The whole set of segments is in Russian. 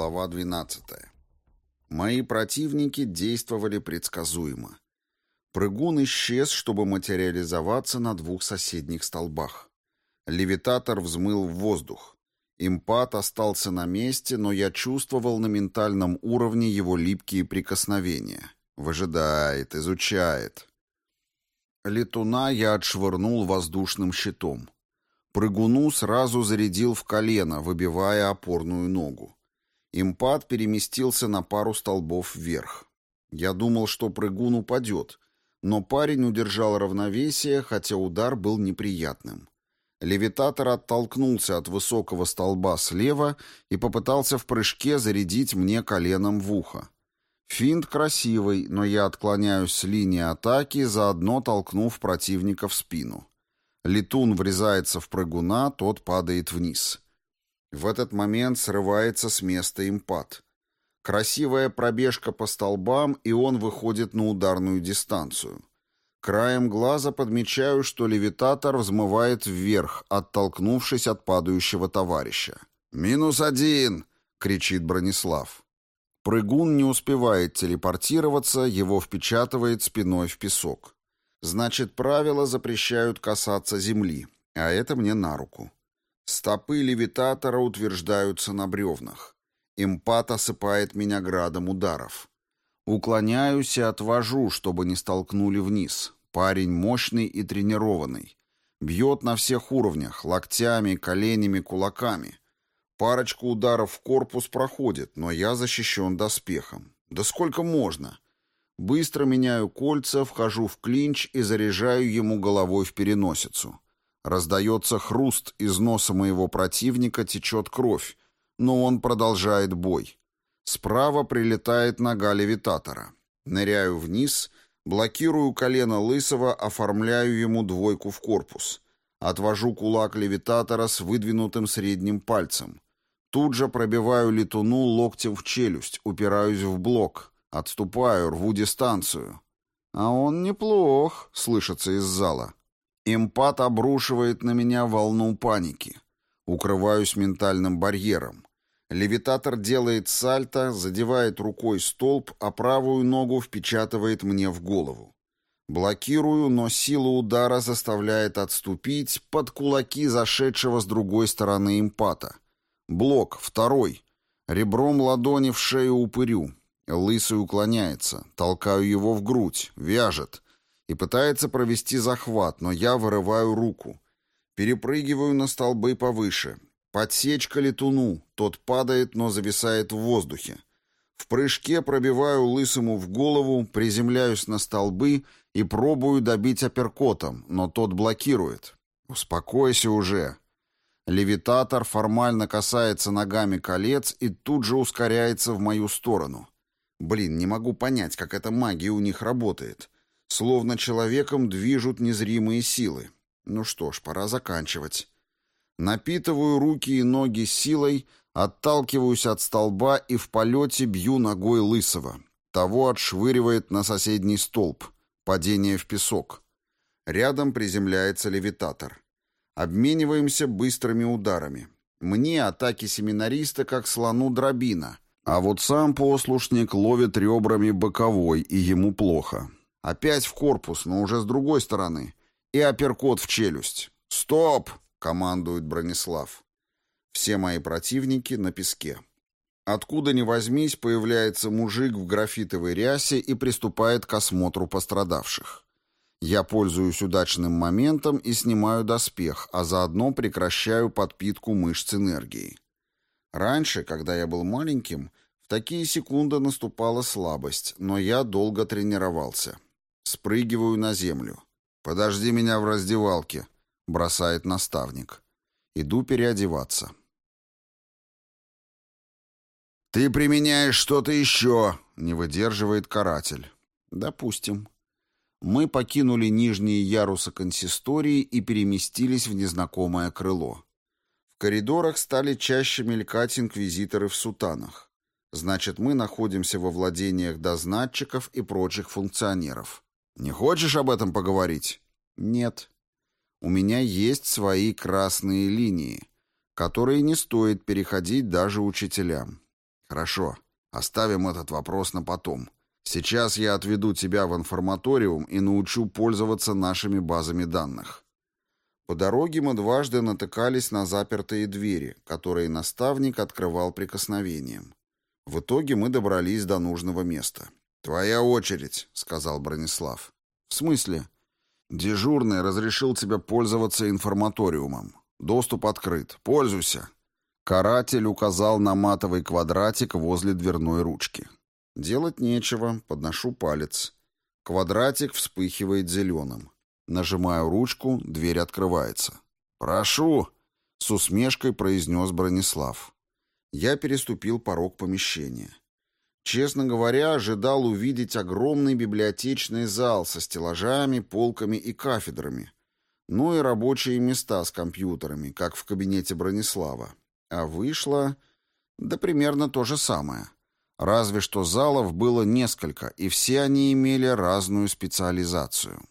Глава 12. Мои противники действовали предсказуемо. Прыгун исчез, чтобы материализоваться на двух соседних столбах. Левитатор взмыл в воздух. Импат остался на месте, но я чувствовал на ментальном уровне его липкие прикосновения. Выжидает, изучает. Летуна я отшвырнул воздушным щитом. Прыгуну сразу зарядил в колено, выбивая опорную ногу. Импат переместился на пару столбов вверх. Я думал, что прыгун упадет, но парень удержал равновесие, хотя удар был неприятным. Левитатор оттолкнулся от высокого столба слева и попытался в прыжке зарядить мне коленом в ухо. Финт красивый, но я отклоняюсь с линии атаки, заодно толкнув противника в спину. Летун врезается в прыгуна, тот падает вниз. В этот момент срывается с места импат. Красивая пробежка по столбам, и он выходит на ударную дистанцию. Краем глаза подмечаю, что левитатор взмывает вверх, оттолкнувшись от падающего товарища. «Минус один!» — кричит Бронислав. Прыгун не успевает телепортироваться, его впечатывает спиной в песок. Значит, правила запрещают касаться земли, а это мне на руку. Стопы левитатора утверждаются на бревнах. Импат осыпает меня градом ударов. Уклоняюсь и отвожу, чтобы не столкнули вниз. Парень мощный и тренированный. Бьет на всех уровнях, локтями, коленями, кулаками. Парочку ударов в корпус проходит, но я защищен доспехом. Да сколько можно? Быстро меняю кольца, вхожу в клинч и заряжаю ему головой в переносицу. Раздается хруст, из носа моего противника течет кровь, но он продолжает бой. Справа прилетает нога левитатора. Ныряю вниз, блокирую колено лысого, оформляю ему двойку в корпус. Отвожу кулак левитатора с выдвинутым средним пальцем. Тут же пробиваю летуну локтем в челюсть, упираюсь в блок, отступаю, рву дистанцию. «А он неплох», — слышится из зала. Импат обрушивает на меня волну паники. Укрываюсь ментальным барьером. Левитатор делает сальто, задевает рукой столб, а правую ногу впечатывает мне в голову. Блокирую, но сила удара заставляет отступить под кулаки зашедшего с другой стороны импата. Блок, второй. Ребром ладони в шею упырю. Лысый уклоняется. Толкаю его в грудь. Вяжет и пытается провести захват, но я вырываю руку. Перепрыгиваю на столбы повыше. Подсечка летуну, тот падает, но зависает в воздухе. В прыжке пробиваю лысому в голову, приземляюсь на столбы и пробую добить апперкотом, но тот блокирует. «Успокойся уже!» Левитатор формально касается ногами колец и тут же ускоряется в мою сторону. Блин, не могу понять, как эта магия у них работает. Словно человеком движут незримые силы. Ну что ж, пора заканчивать. Напитываю руки и ноги силой, отталкиваюсь от столба и в полете бью ногой лысого. Того отшвыривает на соседний столб. Падение в песок. Рядом приземляется левитатор. Обмениваемся быстрыми ударами. Мне атаки семинариста как слону дробина, а вот сам послушник ловит ребрами боковой, и ему плохо. Опять в корпус, но уже с другой стороны. И апперкот в челюсть. «Стоп!» — командует Бронислав. Все мои противники на песке. Откуда ни возьмись, появляется мужик в графитовой рясе и приступает к осмотру пострадавших. Я пользуюсь удачным моментом и снимаю доспех, а заодно прекращаю подпитку мышц энергией. Раньше, когда я был маленьким, в такие секунды наступала слабость, но я долго тренировался. Спрыгиваю на землю. «Подожди меня в раздевалке», — бросает наставник. Иду переодеваться. «Ты применяешь что-то еще», — не выдерживает каратель. «Допустим». Мы покинули нижние ярусы консистории и переместились в незнакомое крыло. В коридорах стали чаще мелькать инквизиторы в сутанах. Значит, мы находимся во владениях дознатчиков и прочих функционеров. Не хочешь об этом поговорить? Нет. У меня есть свои красные линии, которые не стоит переходить даже учителям. Хорошо, оставим этот вопрос на потом. Сейчас я отведу тебя в информаториум и научу пользоваться нашими базами данных. По дороге мы дважды натыкались на запертые двери, которые наставник открывал прикосновением. В итоге мы добрались до нужного места. «Твоя очередь», — сказал Бронислав. «В смысле?» «Дежурный разрешил тебе пользоваться информаториумом. Доступ открыт. Пользуйся». Каратель указал на матовый квадратик возле дверной ручки. Делать нечего, подношу палец. Квадратик вспыхивает зеленым. Нажимаю ручку, дверь открывается. «Прошу!» — с усмешкой произнес Бронислав. Я переступил порог помещения. Честно говоря, ожидал увидеть огромный библиотечный зал со стеллажами, полками и кафедрами. Ну и рабочие места с компьютерами, как в кабинете Бронислава. А вышло... да примерно то же самое. Разве что залов было несколько, и все они имели разную специализацию.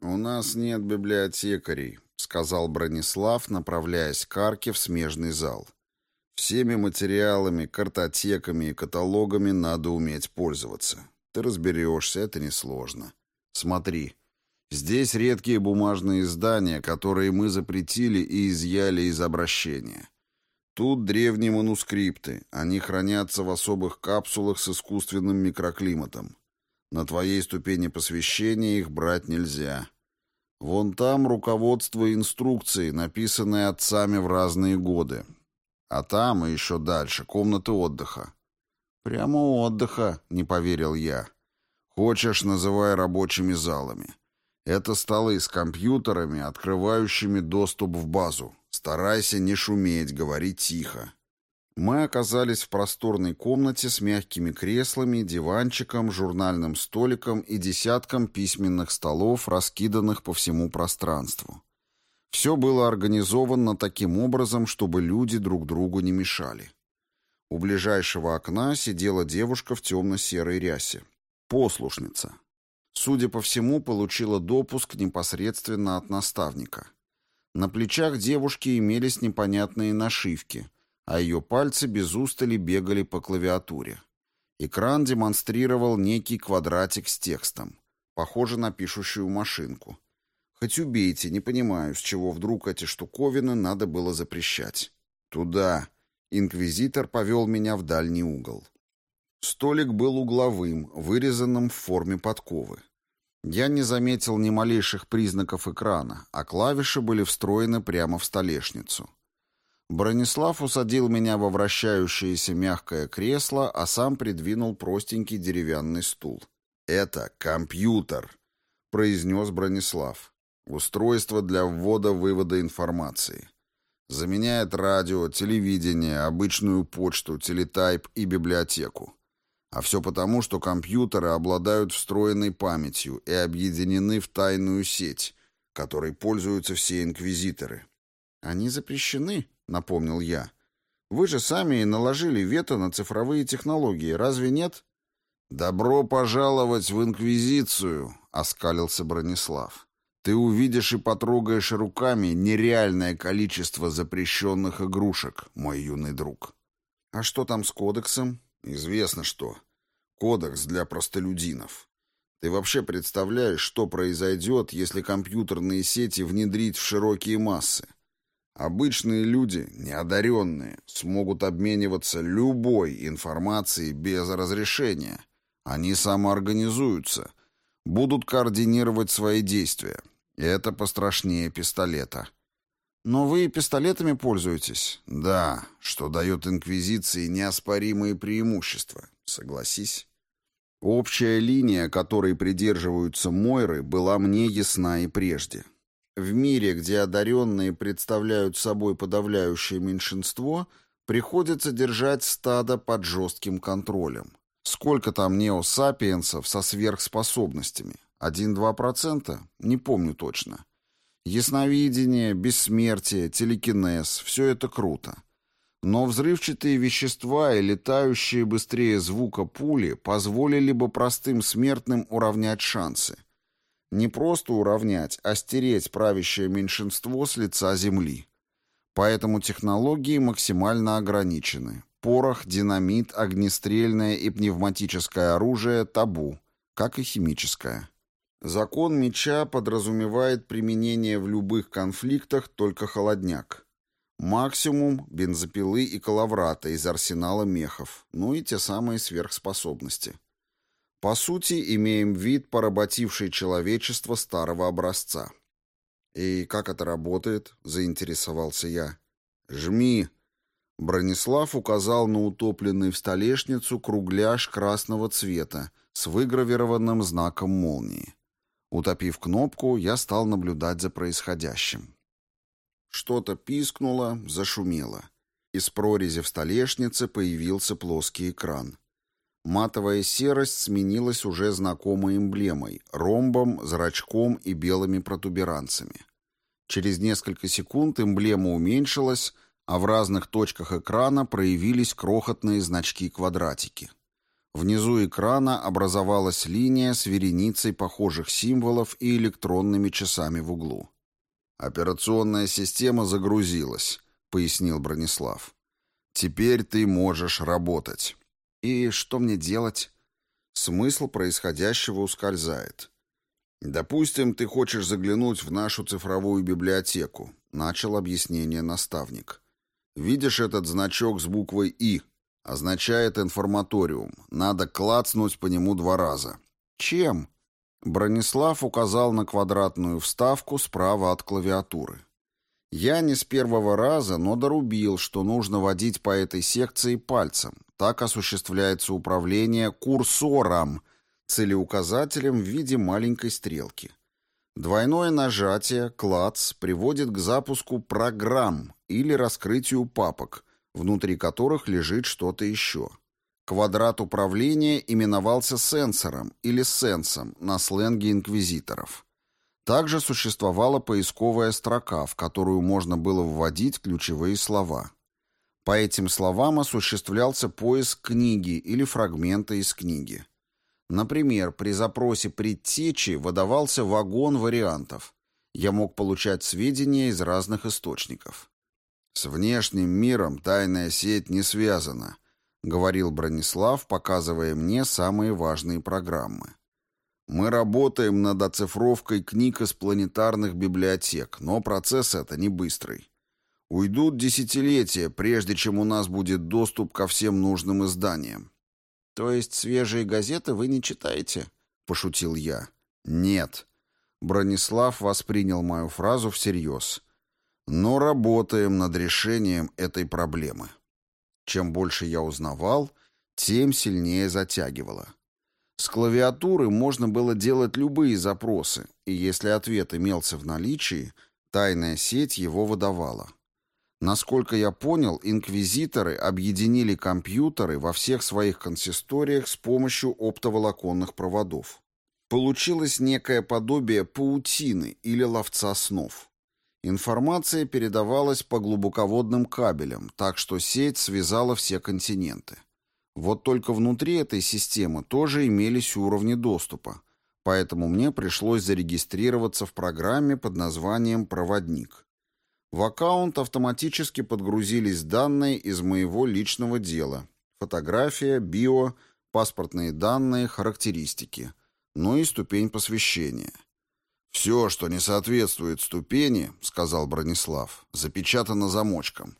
«У нас нет библиотекарей», — сказал Бронислав, направляясь к арке в смежный зал. Всеми материалами, картотеками и каталогами надо уметь пользоваться. Ты разберешься, это несложно. Смотри, здесь редкие бумажные издания, которые мы запретили и изъяли из обращения. Тут древние манускрипты, они хранятся в особых капсулах с искусственным микроклиматом. На твоей ступени посвящения их брать нельзя. Вон там руководство и инструкции, написанные отцами в разные годы. А там и еще дальше комнаты отдыха. Прямо отдыха, не поверил я. Хочешь, называй рабочими залами. Это столы с компьютерами, открывающими доступ в базу. Старайся не шуметь, говори тихо. Мы оказались в просторной комнате с мягкими креслами, диванчиком, журнальным столиком и десятком письменных столов, раскиданных по всему пространству. Все было организовано таким образом, чтобы люди друг другу не мешали. У ближайшего окна сидела девушка в темно-серой рясе. Послушница. Судя по всему, получила допуск непосредственно от наставника. На плечах девушки имелись непонятные нашивки, а ее пальцы без устали бегали по клавиатуре. Экран демонстрировал некий квадратик с текстом, похоже на пишущую машинку. Хоть убейте, не понимаю, с чего вдруг эти штуковины надо было запрещать. Туда. Инквизитор повел меня в дальний угол. Столик был угловым, вырезанным в форме подковы. Я не заметил ни малейших признаков экрана, а клавиши были встроены прямо в столешницу. Бронислав усадил меня во вращающееся мягкое кресло, а сам придвинул простенький деревянный стул. «Это компьютер», — произнес Бронислав. Устройство для ввода-вывода информации. Заменяет радио, телевидение, обычную почту, телетайп и библиотеку. А все потому, что компьютеры обладают встроенной памятью и объединены в тайную сеть, которой пользуются все инквизиторы. «Они запрещены», — напомнил я. «Вы же сами и наложили вето на цифровые технологии, разве нет?» «Добро пожаловать в Инквизицию», — оскалился Бронислав. Ты увидишь и потрогаешь руками нереальное количество запрещенных игрушек, мой юный друг. А что там с кодексом? Известно что. Кодекс для простолюдинов. Ты вообще представляешь, что произойдет, если компьютерные сети внедрить в широкие массы? Обычные люди, неодаренные, смогут обмениваться любой информацией без разрешения. Они самоорганизуются, будут координировать свои действия. Это пострашнее пистолета. Но вы пистолетами пользуетесь? Да, что дает Инквизиции неоспоримые преимущества. Согласись. Общая линия, которой придерживаются Мойры, была мне ясна и прежде. В мире, где одаренные представляют собой подавляющее меньшинство, приходится держать стадо под жестким контролем. Сколько там неосапиенсов со сверхспособностями? Один-два процента? Не помню точно. Ясновидение, бессмертие, телекинез — все это круто. Но взрывчатые вещества и летающие быстрее звука пули позволили бы простым смертным уравнять шансы. Не просто уравнять, а стереть правящее меньшинство с лица Земли. Поэтому технологии максимально ограничены. порох, динамит, огнестрельное и пневматическое оружие табу, как и химическое. Закон меча подразумевает применение в любых конфликтах только холодняк. Максимум – бензопилы и коловрата из арсенала мехов, ну и те самые сверхспособности. По сути, имеем вид поработившей человечество старого образца. «И как это работает?» – заинтересовался я. «Жми!» Бронислав указал на утопленный в столешницу кругляш красного цвета с выгравированным знаком молнии. Утопив кнопку, я стал наблюдать за происходящим. Что-то пискнуло, зашумело. Из прорези в столешнице появился плоский экран. Матовая серость сменилась уже знакомой эмблемой — ромбом, зрачком и белыми протуберанцами. Через несколько секунд эмблема уменьшилась, а в разных точках экрана проявились крохотные значки-квадратики. Внизу экрана образовалась линия с вереницей похожих символов и электронными часами в углу. «Операционная система загрузилась», — пояснил Бронислав. «Теперь ты можешь работать». «И что мне делать?» Смысл происходящего ускользает. «Допустим, ты хочешь заглянуть в нашу цифровую библиотеку», — начал объяснение наставник. «Видишь этот значок с буквой «И»?» Означает информаториум. Надо клацнуть по нему два раза. Чем? Бронислав указал на квадратную вставку справа от клавиатуры. Я не с первого раза, но дорубил, что нужно водить по этой секции пальцем. Так осуществляется управление курсором, целеуказателем в виде маленькой стрелки. Двойное нажатие, клац, приводит к запуску программ или раскрытию папок – внутри которых лежит что-то еще. Квадрат управления именовался сенсором или сенсом на сленге инквизиторов. Также существовала поисковая строка, в которую можно было вводить ключевые слова. По этим словам осуществлялся поиск книги или фрагмента из книги. Например, при запросе предтечи выдавался вагон вариантов. Я мог получать сведения из разных источников. «С внешним миром тайная сеть не связана», — говорил Бронислав, показывая мне самые важные программы. «Мы работаем над оцифровкой книг из планетарных библиотек, но процесс это не быстрый. Уйдут десятилетия, прежде чем у нас будет доступ ко всем нужным изданиям». «То есть свежие газеты вы не читаете?» — пошутил я. «Нет». Бронислав воспринял мою фразу всерьез — но работаем над решением этой проблемы. Чем больше я узнавал, тем сильнее затягивало. С клавиатуры можно было делать любые запросы, и если ответ имелся в наличии, тайная сеть его выдавала. Насколько я понял, инквизиторы объединили компьютеры во всех своих консисториях с помощью оптоволоконных проводов. Получилось некое подобие паутины или ловца снов. Информация передавалась по глубоководным кабелям, так что сеть связала все континенты. Вот только внутри этой системы тоже имелись уровни доступа, поэтому мне пришлось зарегистрироваться в программе под названием «Проводник». В аккаунт автоматически подгрузились данные из моего личного дела. Фотография, био, паспортные данные, характеристики. Ну и ступень посвящения. «Все, что не соответствует ступени, — сказал Бронислав, — запечатано замочком.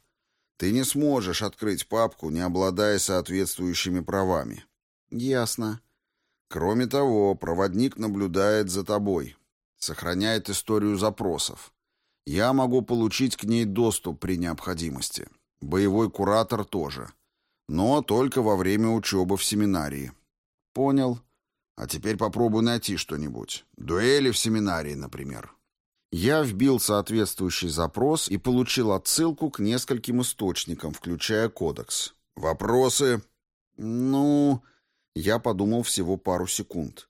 Ты не сможешь открыть папку, не обладая соответствующими правами». «Ясно». «Кроме того, проводник наблюдает за тобой, сохраняет историю запросов. Я могу получить к ней доступ при необходимости. Боевой куратор тоже. Но только во время учебы в семинарии». «Понял». А теперь попробуй найти что-нибудь. Дуэли в семинарии, например. Я вбил соответствующий запрос и получил отсылку к нескольким источникам, включая кодекс. Вопросы? Ну, я подумал всего пару секунд.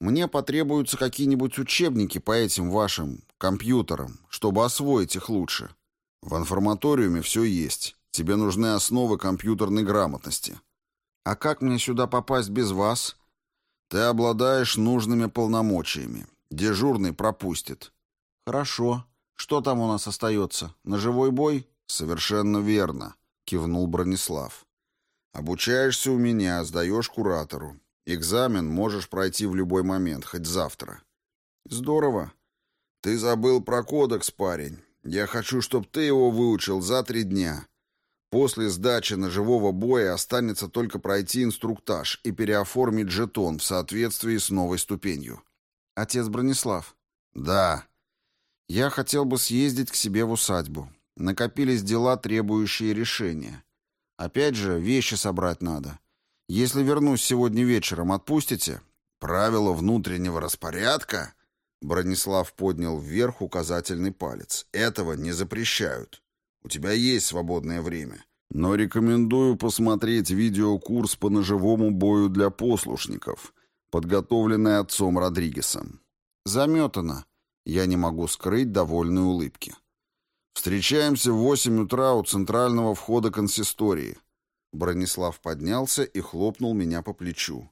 Мне потребуются какие-нибудь учебники по этим вашим компьютерам, чтобы освоить их лучше. В информаториуме все есть. Тебе нужны основы компьютерной грамотности. А как мне сюда попасть без вас? Ты обладаешь нужными полномочиями. Дежурный пропустит. Хорошо. Что там у нас остается? На живой бой? Совершенно верно, кивнул Бронислав. Обучаешься у меня, сдаешь куратору. Экзамен можешь пройти в любой момент, хоть завтра. Здорово. Ты забыл про кодекс, парень. Я хочу, чтобы ты его выучил за три дня. После сдачи ножевого боя останется только пройти инструктаж и переоформить жетон в соответствии с новой ступенью. Отец Бронислав. Да. Я хотел бы съездить к себе в усадьбу. Накопились дела, требующие решения. Опять же, вещи собрать надо. Если вернусь сегодня вечером, отпустите? Правила внутреннего распорядка? Бронислав поднял вверх указательный палец. Этого не запрещают. У тебя есть свободное время. Но рекомендую посмотреть видеокурс по ножевому бою для послушников, подготовленный отцом Родригесом. Заметано. Я не могу скрыть довольной улыбки. Встречаемся в восемь утра у центрального входа консистории. Бронислав поднялся и хлопнул меня по плечу.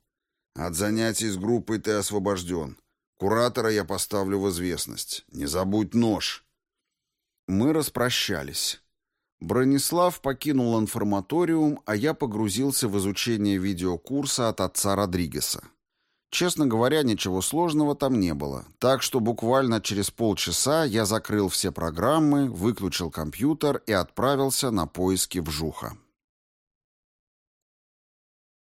От занятий с группой ты освобожден. Куратора я поставлю в известность. Не забудь нож. Мы распрощались. Бронислав покинул информаториум, а я погрузился в изучение видеокурса от отца Родригеса. Честно говоря, ничего сложного там не было, так что буквально через полчаса я закрыл все программы, выключил компьютер и отправился на поиски вжуха.